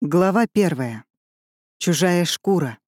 Глава первая. Чужая шкура.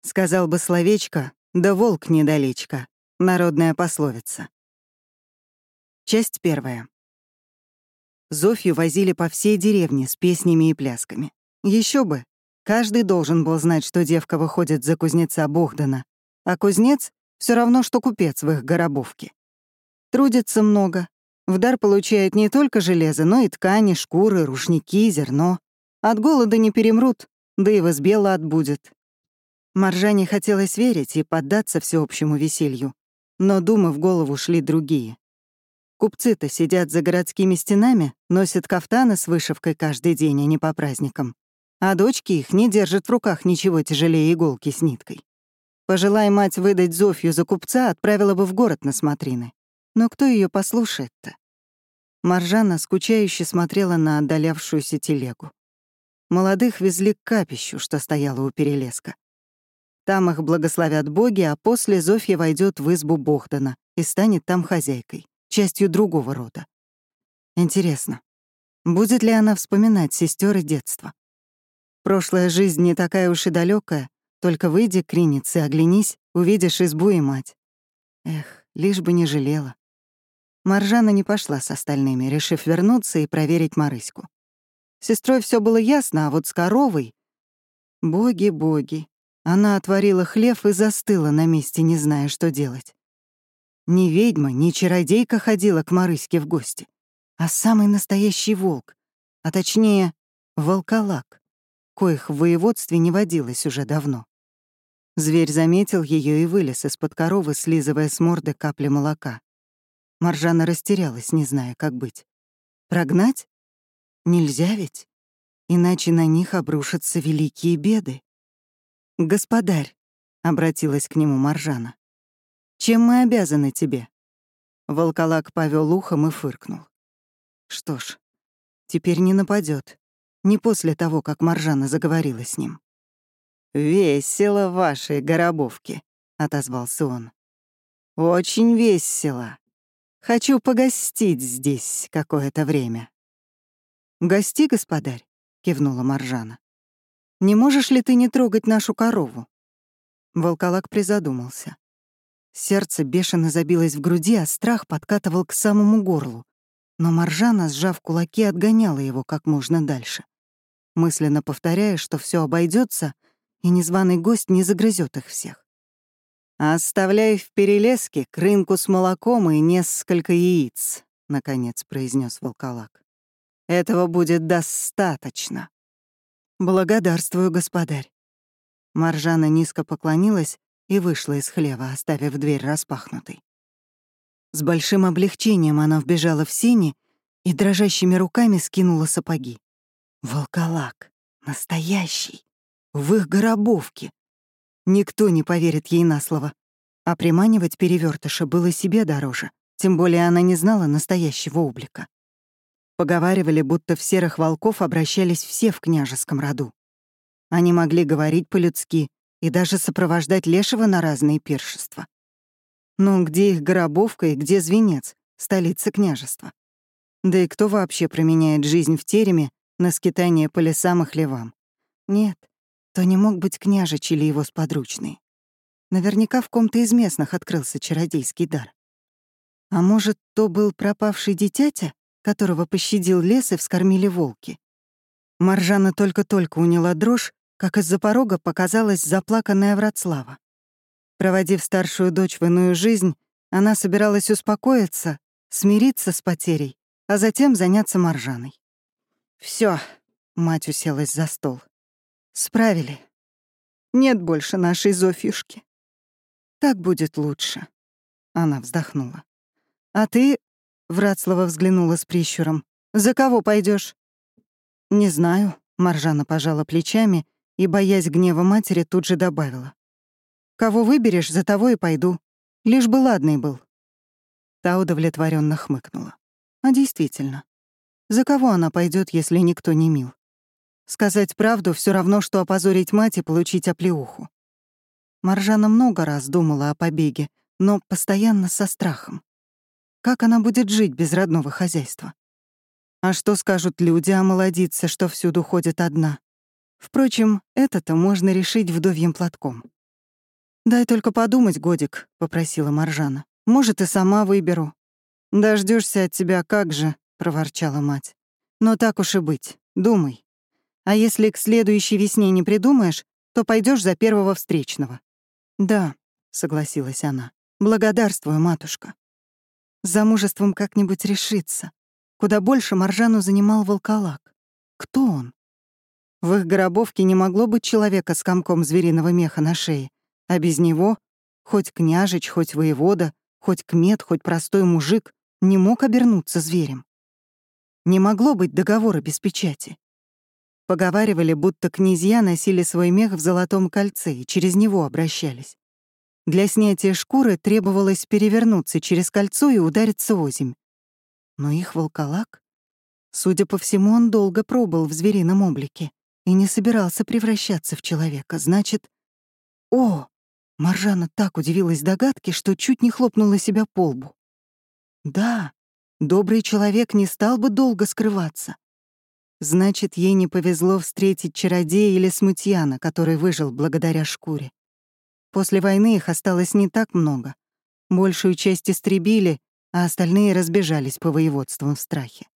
Сказал бы словечко, да волк недалечко. Народная пословица. Часть первая. Зофью возили по всей деревне с песнями и плясками. Еще бы, каждый должен был знать, что девка выходит за кузнеца Богдана, а кузнец — все равно, что купец в их горобовке. Трудится много, в дар получает не только железо, но и ткани, шкуры, рушники, зерно. От голода не перемрут, да и возбела отбудет. Маржане хотелось верить и поддаться всеобщему веселью, но думы в голову шли другие. Купцы-то сидят за городскими стенами, носят кафтаны с вышивкой каждый день, а не по праздникам. А дочки их не держат в руках ничего тяжелее иголки с ниткой. Пожелая мать выдать Зофью за купца, отправила бы в город на смотрины. Но кто ее послушает-то? Маржана скучающе смотрела на отдалявшуюся телегу. Молодых везли к капищу, что стояло у перелеска. Там их благословят боги, а после Зофья войдет в избу Богдана и станет там хозяйкой, частью другого рода. Интересно, будет ли она вспоминать сестер и детство? Прошлая жизнь не такая уж и далекая, только выйди к Ринице, оглянись, увидишь избу и мать. Эх, лишь бы не жалела. Маржана не пошла с остальными, решив вернуться и проверить Марыську сестрой все было ясно, а вот с коровой... Боги, боги. Она отворила хлев и застыла на месте, не зная, что делать. Ни ведьма, ни чародейка ходила к Марыське в гости, а самый настоящий волк, а точнее, волколак, коих в воеводстве не водилось уже давно. Зверь заметил ее и вылез из-под коровы, слизывая с морды капли молока. Маржана растерялась, не зная, как быть. Прогнать? Нельзя ведь? Иначе на них обрушатся великие беды. «Господарь», — обратилась к нему Маржана, — «чем мы обязаны тебе?» Волколак повел ухом и фыркнул. Что ж, теперь не нападет, не после того, как Маржана заговорила с ним. «Весело в вашей горобовке», — отозвался он. «Очень весело. Хочу погостить здесь какое-то время». «Гости, господарь», — кивнула Маржана. «Не можешь ли ты не трогать нашу корову?» Волколак призадумался. Сердце бешено забилось в груди, а страх подкатывал к самому горлу. Но Маржана, сжав кулаки, отгоняла его как можно дальше, мысленно повторяя, что все обойдется, и незваный гость не загрызет их всех. «Оставляй в перелеске крынку с молоком и несколько яиц», — наконец произнес волколак. Этого будет достаточно. Благодарствую, господарь. Маржана низко поклонилась и вышла из хлева, оставив дверь распахнутой. С большим облегчением она вбежала в сени и дрожащими руками скинула сапоги. Волколак. Настоящий. В их горобовке. Никто не поверит ей на слово. А приманивать перевертыша было себе дороже, тем более она не знала настоящего облика. Поговаривали, будто в серых волков обращались все в княжеском роду. Они могли говорить по-людски и даже сопровождать лешего на разные пиршества. Но где их Горобовка и где Звенец, столица княжества? Да и кто вообще променяет жизнь в тереме на скитание по лесам и хлевам? Нет, то не мог быть княжич или его сподручный. Наверняка в ком-то из местных открылся чародейский дар. А может, то был пропавший дитятя, которого пощадил лес и вскормили волки. Маржана только-только уняла дрожь, как из-за порога показалась заплаканная Вратслава. Проводив старшую дочь в иную жизнь, она собиралась успокоиться, смириться с потерей, а затем заняться Маржаной. Все, мать уселась за стол. «Справили. Нет больше нашей Зофьюшки. Так будет лучше», — она вздохнула. «А ты Вратслава взглянула с прищуром. «За кого пойдешь? «Не знаю», — Маржана пожала плечами и, боясь гнева матери, тут же добавила. «Кого выберешь, за того и пойду. Лишь бы ладный был». Та удовлетворенно хмыкнула. А действительно, за кого она пойдет, если никто не мил? Сказать правду все равно, что опозорить мать и получить оплеуху. Маржана много раз думала о побеге, но постоянно со страхом. Как она будет жить без родного хозяйства? А что скажут люди о молодице, что всюду ходит одна? Впрочем, это-то можно решить вдовьем платком. «Дай только подумать, Годик», — попросила Маржана. «Может, и сама выберу». Дождешься от тебя как же», — проворчала мать. «Но так уж и быть, думай. А если к следующей весне не придумаешь, то пойдешь за первого встречного». «Да», — согласилась она. «Благодарствую, матушка». Замужеством как-нибудь решиться. Куда больше Маржану занимал волколак. Кто он? В их горобовке не могло быть человека с комком звериного меха на шее, а без него хоть княжич, хоть воевода, хоть кмет, хоть простой мужик не мог обернуться зверем. Не могло быть договора без печати. Поговаривали, будто князья носили свой мех в золотом кольце и через него обращались. Для снятия шкуры требовалось перевернуться через кольцо и удариться озимь. Но их волколак? Судя по всему, он долго пробыл в зверином облике и не собирался превращаться в человека. Значит... О! Маржана так удивилась догадке, что чуть не хлопнула себя по лбу. Да, добрый человек не стал бы долго скрываться. Значит, ей не повезло встретить чародея или смутьяна, который выжил благодаря шкуре. После войны их осталось не так много. Большую часть истребили, а остальные разбежались по воеводствам в страхе.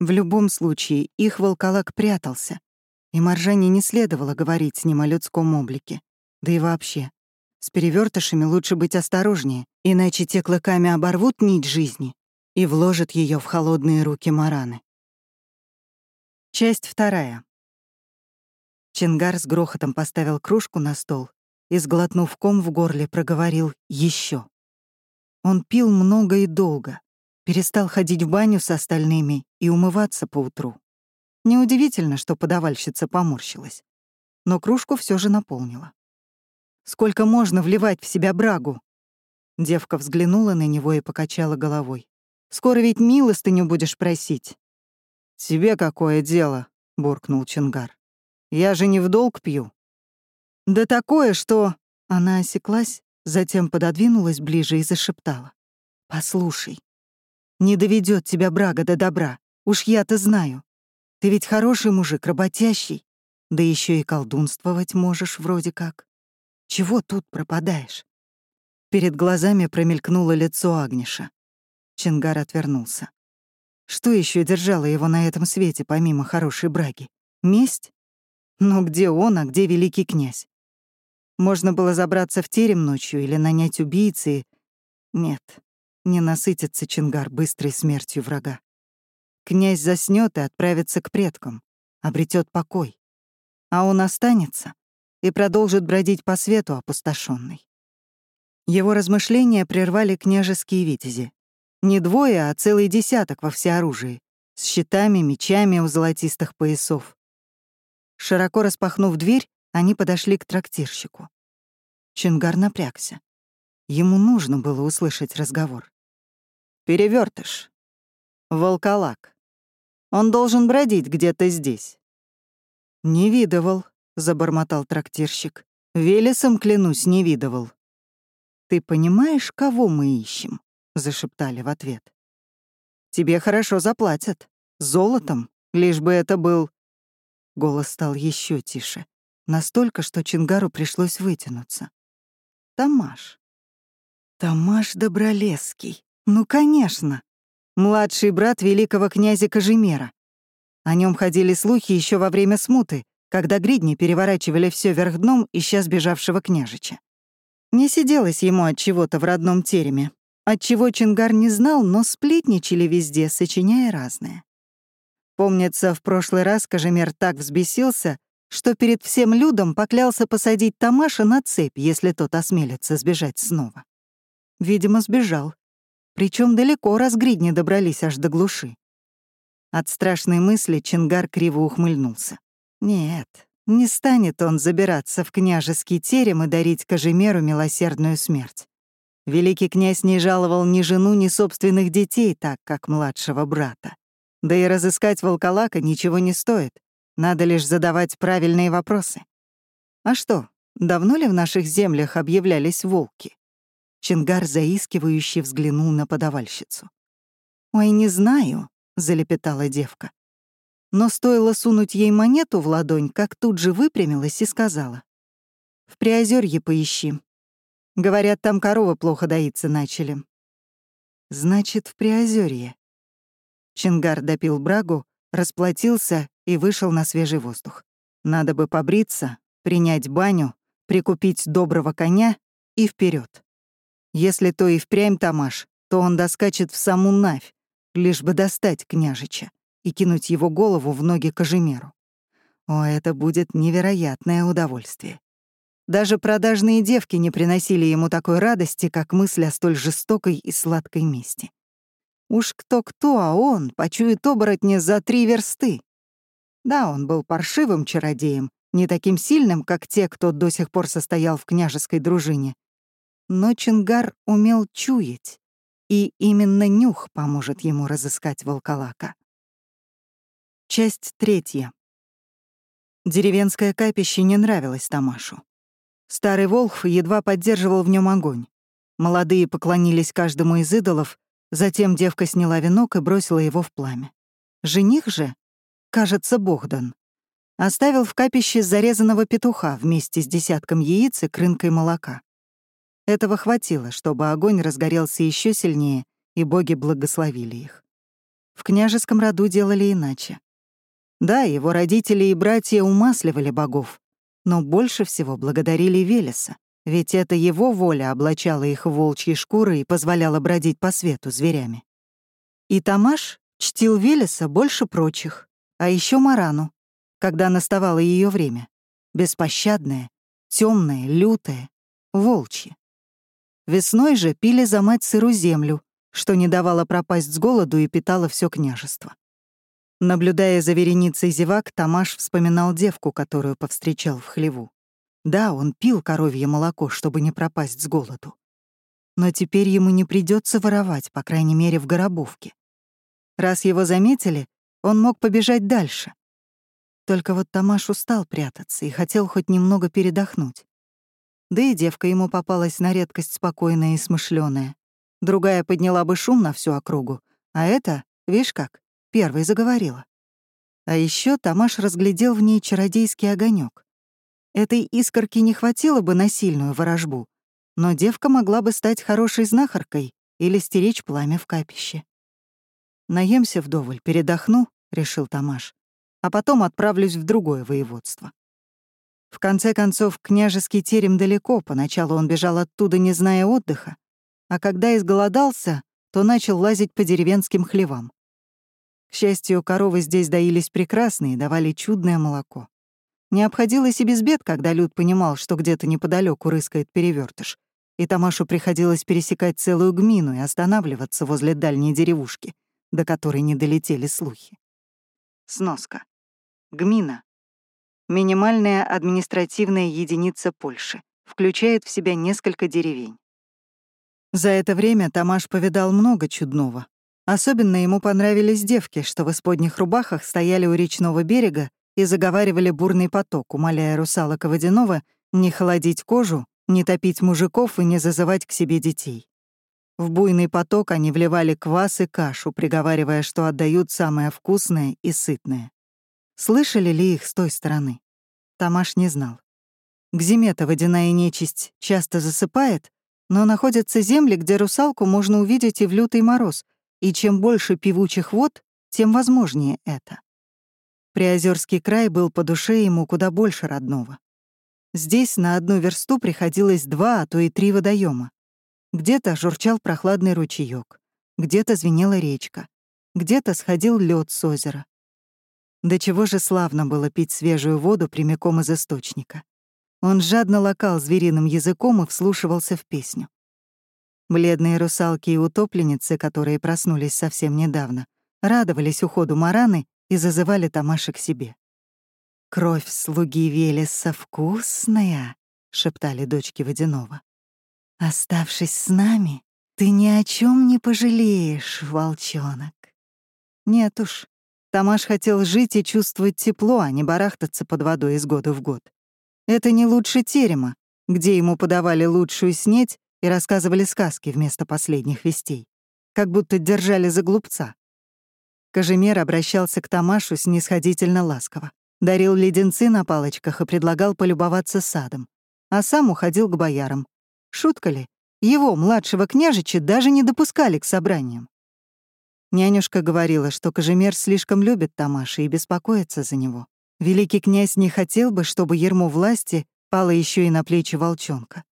В любом случае, их волколак прятался, и Маржане не следовало говорить с ним о людском облике. Да и вообще, с перевертышами лучше быть осторожнее, иначе те клыками оборвут нить жизни и вложат ее в холодные руки Мараны. Часть вторая. Чингар с грохотом поставил кружку на стол и, сглотнув ком в горле, проговорил еще. Он пил много и долго, перестал ходить в баню с остальными и умываться по утру. Неудивительно, что подавальщица поморщилась. Но кружку все же наполнила. «Сколько можно вливать в себя брагу?» Девка взглянула на него и покачала головой. «Скоро ведь милостыню будешь просить». «Тебе какое дело?» — буркнул Чингар. «Я же не в долг пью». «Да такое, что...» Она осеклась, затем пододвинулась ближе и зашептала. «Послушай, не доведет тебя брага до добра, уж я-то знаю. Ты ведь хороший мужик, работящий, да еще и колдунствовать можешь вроде как. Чего тут пропадаешь?» Перед глазами промелькнуло лицо Агниша. Чингар отвернулся. Что еще держало его на этом свете, помимо хорошей браги? Месть? Но где он, а где великий князь? Можно было забраться в терем ночью или нанять убийцы. Нет, не насытится Чингар быстрой смертью врага. Князь заснет и отправится к предкам, обретет покой. А он останется и продолжит бродить по свету опустошенный. Его размышления прервали княжеские витязи. Не двое, а целый десяток во всеоружии, с щитами, мечами у золотистых поясов. Широко распахнув дверь, они подошли к трактирщику. Чингар напрягся. Ему нужно было услышать разговор. Перевертыш. Волколак. Он должен бродить где-то здесь». «Не видывал», — забормотал трактирщик. «Велесом, клянусь, не видывал». «Ты понимаешь, кого мы ищем?» зашептали в ответ. «Тебе хорошо заплатят. Золотом, лишь бы это был...» Голос стал еще тише, настолько, что Чингару пришлось вытянуться. «Тамаш». «Тамаш Добролесский. Ну, конечно. Младший брат великого князя Кожемера. О нем ходили слухи еще во время смуты, когда гридни переворачивали все вверх дном, ища сбежавшего княжича. Не сиделось ему от чего-то в родном тереме, Отчего Чингар не знал, но сплетничали везде, сочиняя разное. Помнится, в прошлый раз Кожемер так взбесился, что перед всем людом поклялся посадить Тамаша на цепь, если тот осмелится сбежать снова. Видимо, сбежал. Причем далеко разгридни добрались аж до глуши. От страшной мысли Чингар криво ухмыльнулся. Нет, не станет он забираться в княжеский терем и дарить Кожемеру милосердную смерть. Великий князь не жаловал ни жену, ни собственных детей так, как младшего брата. Да и разыскать волколака ничего не стоит. Надо лишь задавать правильные вопросы. А что, давно ли в наших землях объявлялись волки? Чингар заискивающе взглянул на подавальщицу. «Ой, не знаю. — залепетала девка. Но стоило сунуть ей монету в ладонь, как тут же выпрямилась и сказала. «В Приозерье поищи. Говорят, там коровы плохо доиться начали». «Значит, в Приозерье». Чингар допил брагу, расплатился и вышел на свежий воздух. Надо бы побриться, принять баню, прикупить доброго коня и вперед. Если то и впрямь Тамаш, то он доскачет в саму Навь, лишь бы достать княжича и кинуть его голову в ноги Кожемеру. О, это будет невероятное удовольствие. Даже продажные девки не приносили ему такой радости, как мысль о столь жестокой и сладкой мести. Уж кто-кто, а он почует оборотня за три версты. Да, он был паршивым чародеем, не таким сильным, как те, кто до сих пор состоял в княжеской дружине. Но Чингар умел чуять, и именно нюх поможет ему разыскать волколака. Часть третья. Деревенское капище не нравилось Тамашу. Старый Волхв едва поддерживал в нем огонь. Молодые поклонились каждому из идолов, затем девка сняла венок и бросила его в пламя. Жених же, кажется, Богдан, оставил в капище зарезанного петуха вместе с десятком яиц и крынкой молока. Этого хватило, чтобы огонь разгорелся еще сильнее, и боги благословили их. В княжеском роду делали иначе. Да, его родители и братья умасливали богов, но больше всего благодарили Велеса, ведь это его воля облачала их в волчьи шкуры и позволяла бродить по свету зверями. И Тамаш чтил Велеса больше прочих, а еще Марану, когда наставало ее время. Беспощадное, темное, лютое, волчье. Весной же пили за мать сыру землю, что не давало пропасть с голоду и питало все княжество. Наблюдая за вереницей зевак, Тамаш вспоминал девку, которую повстречал в хлеву. Да, он пил коровье молоко, чтобы не пропасть с голоду. Но теперь ему не придется воровать, по крайней мере, в Горобовке. Раз его заметили, он мог побежать дальше. Только вот Тамаш устал прятаться и хотел хоть немного передохнуть. Да и девка ему попалась на редкость спокойная и смышленая. Другая подняла бы шум на всю округу, а эта, видишь как, первой заговорила. А еще Тамаш разглядел в ней чародейский огонек. Этой искорки не хватило бы на сильную ворожбу, но девка могла бы стать хорошей знахаркой или стеречь пламя в капище. «Наемся вдоволь, передохну», — решил Тамаш, «а потом отправлюсь в другое воеводство». В конце концов, княжеский терем далеко, поначалу он бежал оттуда, не зная отдыха, а когда изголодался, то начал лазить по деревенским хлевам. К счастью, коровы здесь доились прекрасно и давали чудное молоко. Не обходилось и без бед, когда Люд понимал, что где-то неподалеку рыскает перевертыш, и Тамашу приходилось пересекать целую гмину и останавливаться возле дальней деревушки, до которой не долетели слухи. Сноска. Гмина. Минимальная административная единица Польши. Включает в себя несколько деревень. За это время Тамаш повидал много чудного, Особенно ему понравились девки, что в исподних рубахах стояли у речного берега и заговаривали бурный поток, умоляя русалок и водяного не холодить кожу, не топить мужиков и не зазывать к себе детей. В буйный поток они вливали квас и кашу, приговаривая, что отдают самое вкусное и сытное. Слышали ли их с той стороны? Тамаш не знал. К зиме-то водяная нечисть часто засыпает, но находятся земли, где русалку можно увидеть и в лютый мороз — и чем больше певучих вод, тем возможнее это. Приозерский край был по душе ему куда больше родного. Здесь на одну версту приходилось два, а то и три водоема. Где-то журчал прохладный ручеёк, где-то звенела речка, где-то сходил лед с озера. До чего же славно было пить свежую воду прямиком из источника. Он жадно лакал звериным языком и вслушивался в песню. Бледные русалки и утопленницы, которые проснулись совсем недавно, радовались уходу Мараны и зазывали Тамаши к себе. «Кровь слуги Велеса вкусная», — шептали дочки Водянова. «Оставшись с нами, ты ни о чем не пожалеешь, волчонок». Нет уж, Тамаш хотел жить и чувствовать тепло, а не барахтаться под водой из года в год. Это не лучше терема, где ему подавали лучшую снеть и рассказывали сказки вместо последних вестей, как будто держали за глупца. Кожемер обращался к Тамашу снисходительно ласково. Дарил леденцы на палочках и предлагал полюбоваться садом. А сам уходил к боярам. Шутка ли? Его, младшего княжича, даже не допускали к собраниям. Нянюшка говорила, что Кожемер слишком любит Тамаша и беспокоится за него. Великий князь не хотел бы, чтобы ермо власти пало еще и на плечи волчонка.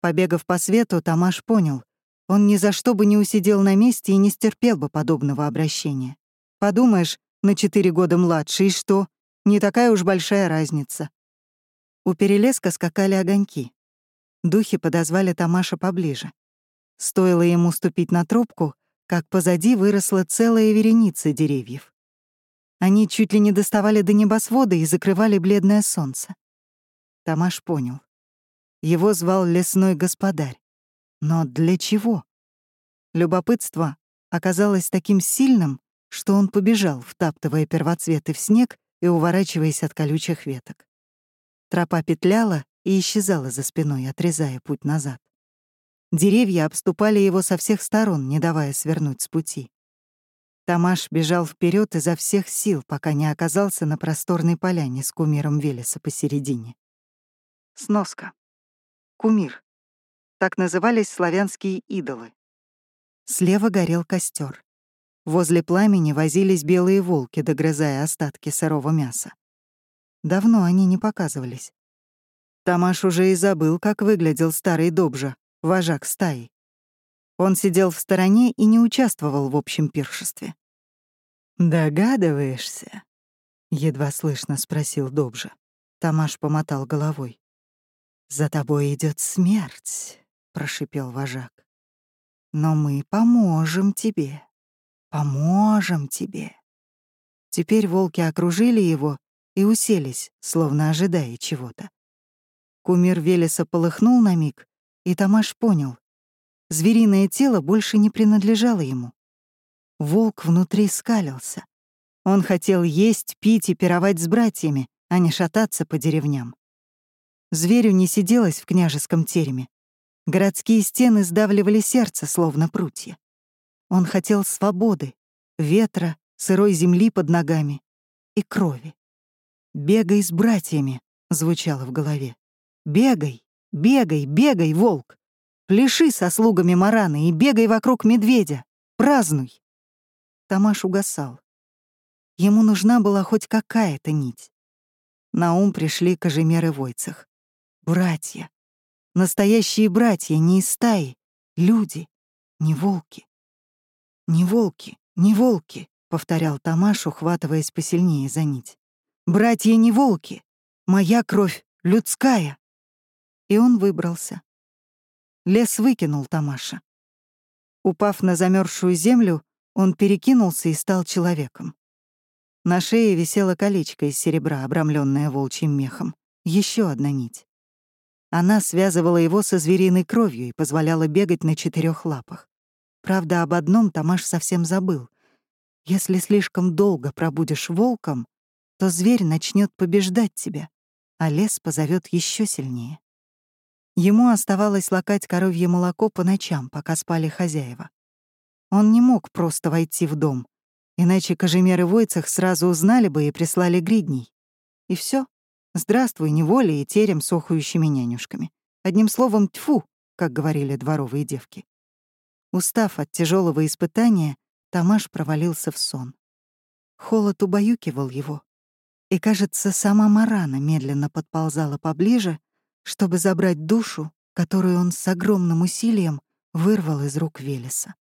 Побегав по свету, Тамаш понял, он ни за что бы не усидел на месте и не стерпел бы подобного обращения. Подумаешь, на четыре года младше, и что? Не такая уж большая разница. У перелеска скакали огоньки. Духи подозвали Тамаша поближе. Стоило ему ступить на трубку, как позади выросла целая вереница деревьев. Они чуть ли не доставали до небосвода и закрывали бледное солнце. Тамаш понял. Его звал лесной господарь. Но для чего? Любопытство оказалось таким сильным, что он побежал, втаптывая первоцветы в снег и уворачиваясь от колючих веток. Тропа петляла и исчезала за спиной, отрезая путь назад. Деревья обступали его со всех сторон, не давая свернуть с пути. Тамаш бежал вперед изо всех сил, пока не оказался на просторной поляне с кумиром Велеса посередине. Сноска. Кумир. Так назывались славянские идолы. Слева горел костер. Возле пламени возились белые волки, догрызая остатки сырого мяса. Давно они не показывались. Тамаш уже и забыл, как выглядел старый Добжа, вожак стаи. Он сидел в стороне и не участвовал в общем пиршестве. «Догадываешься?» — едва слышно спросил Добжа. Тамаш помотал головой. «За тобой идет смерть прошипел вожак. Но мы поможем тебе. Поможем тебе. Теперь волки окружили его и уселись, словно ожидая чего-то. Кумир Велеса полыхнул на миг, и Тамаш понял. Звериное тело больше не принадлежало ему. Волк внутри скалился. Он хотел есть, пить и пировать с братьями, а не шататься по деревням. Зверю не сиделось в княжеском тереме. Городские стены сдавливали сердце, словно прутья. Он хотел свободы, ветра, сырой земли под ногами и крови. «Бегай с братьями», — звучало в голове. «Бегай, бегай, бегай, волк! Пляши со слугами Мараны и бегай вокруг медведя! Празднуй!» Тамаш угасал. Ему нужна была хоть какая-то нить. На ум пришли Кожемер и Войцах. Братья. Настоящие братья не из стаи, люди, не волки. «Не волки, не волки», — повторял Тамаш, ухватываясь посильнее за нить. «Братья не волки, моя кровь людская». И он выбрался. Лес выкинул Тамаша. Упав на замерзшую землю, он перекинулся и стал человеком. На шее висело колечко из серебра, обрамленное волчьим мехом. Еще одна нить. Она связывала его со звериной кровью и позволяла бегать на четырех лапах. Правда, об одном Тамаш совсем забыл. Если слишком долго пробудешь волком, то зверь начнет побеждать тебя, а лес позовет еще сильнее. Ему оставалось лакать коровье молоко по ночам, пока спали хозяева. Он не мог просто войти в дом, иначе кожемеры Войцах сразу узнали бы и прислали гридней. И все. Здравствуй, неволей и терем с охающими нянюшками. Одним словом, тьфу, как говорили дворовые девки. Устав от тяжелого испытания, Тамаш провалился в сон. Холод убаюкивал его. И, кажется, сама Марана медленно подползала поближе, чтобы забрать душу, которую он с огромным усилием вырвал из рук Велеса.